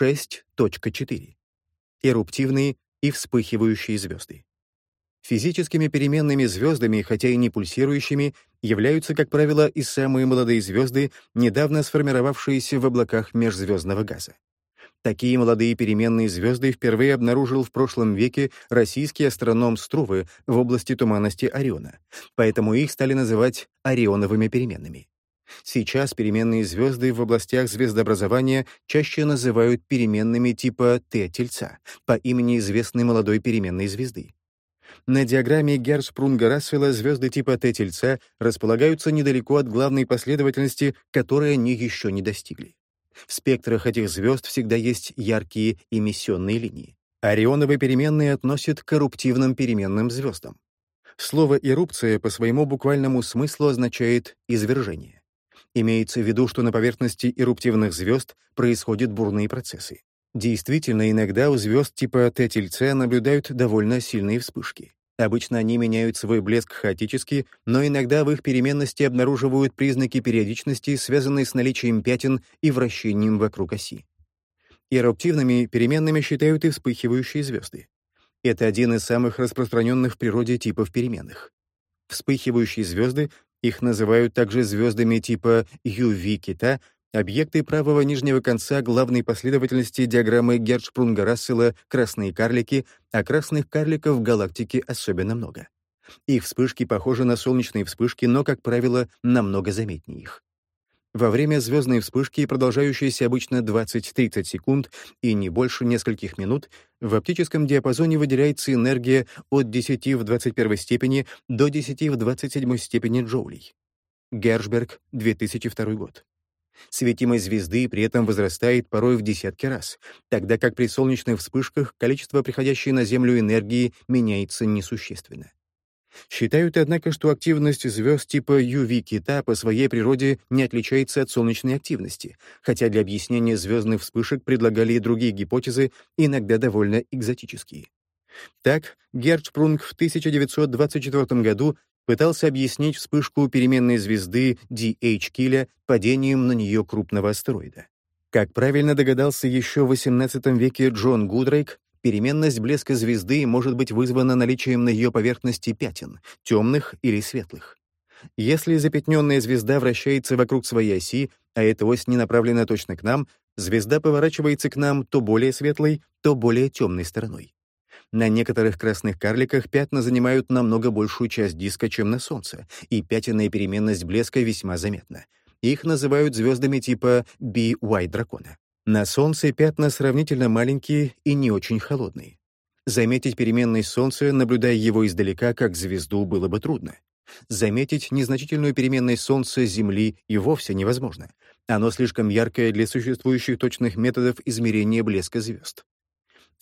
6.4. Эруптивные и вспыхивающие звезды. Физическими переменными звездами, хотя и не пульсирующими, являются, как правило, и самые молодые звезды, недавно сформировавшиеся в облаках межзвездного газа. Такие молодые переменные звезды впервые обнаружил в прошлом веке российский астроном Струве в области туманности Ориона, поэтому их стали называть орионовыми переменными. Сейчас переменные звезды в областях звездообразования чаще называют переменными типа Т-тельца по имени известной молодой переменной звезды. На диаграмме Герцпрунга-Рассела звезды типа Т-тельца располагаются недалеко от главной последовательности, которой они еще не достигли. В спектрах этих звезд всегда есть яркие эмиссионные линии. Орионовые переменные относят к эруптивным переменным звездам. Слово «эрупция» по своему буквальному смыслу означает «извержение». Имеется в виду, что на поверхности эруптивных звезд происходят бурные процессы. Действительно, иногда у звезд типа Т-тельце наблюдают довольно сильные вспышки. Обычно они меняют свой блеск хаотически, но иногда в их переменности обнаруживают признаки периодичности, связанные с наличием пятен и вращением вокруг оси. Эруптивными переменными считают и вспыхивающие звезды. Это один из самых распространенных в природе типов переменных. Вспыхивающие звезды их называют также звездами типа UV-кита, объекты правого нижнего конца главной последовательности диаграммы Герцшпрунга-Рассела «красные карлики», а красных карликов в галактике особенно много. Их вспышки похожи на солнечные вспышки, но, как правило, намного заметнее их. Во время звездной вспышки, продолжающейся обычно 20-30 секунд и не больше нескольких минут, в оптическом диапазоне выделяется энергия от 10 в 21 степени до 10 в 27 степени джоулей. Гершберг, 2002 год. Светимость звезды при этом возрастает порой в десятки раз, тогда как при солнечных вспышках количество приходящей на Землю энергии меняется несущественно. Считают, однако, что активность звезд типа UV-кита по своей природе не отличается от солнечной активности, хотя для объяснения звездных вспышек предлагали и другие гипотезы, иногда довольно экзотические. Так, Герцпрунг в 1924 году пытался объяснить вспышку переменной звезды DH Киля падением на нее крупного астероида. Как правильно догадался еще в XVIII веке Джон Гудрейк, Переменность блеска звезды может быть вызвана наличием на ее поверхности пятен, темных или светлых. Если запятненная звезда вращается вокруг своей оси, а эта ось не направлена точно к нам, звезда поворачивается к нам то более светлой, то более темной стороной. На некоторых красных карликах пятна занимают намного большую часть диска, чем на Солнце, и пятенная переменность блеска весьма заметна. Их называют звездами типа BY дракона. На Солнце пятна сравнительно маленькие и не очень холодные. Заметить переменность Солнца, наблюдая его издалека, как звезду, было бы трудно. Заметить незначительную переменность Солнца Земли и вовсе невозможно. Оно слишком яркое для существующих точных методов измерения блеска звезд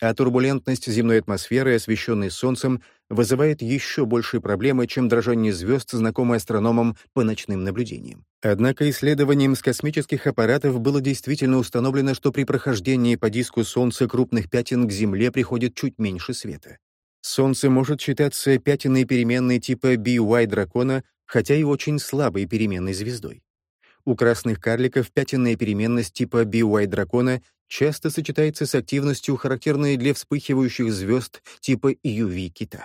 а турбулентность земной атмосферы, освещенной Солнцем, вызывает еще большие проблемы, чем дрожание звезд, знакомые астрономам по ночным наблюдениям. Однако исследованием с космических аппаратов было действительно установлено, что при прохождении по диску Солнца крупных пятен к Земле приходит чуть меньше света. Солнце может считаться пятенной переменной типа BY дракона, хотя и очень слабой переменной звездой. У красных карликов пятенная переменность типа BY дракона часто сочетается с активностью, характерной для вспыхивающих звезд типа UV-кита.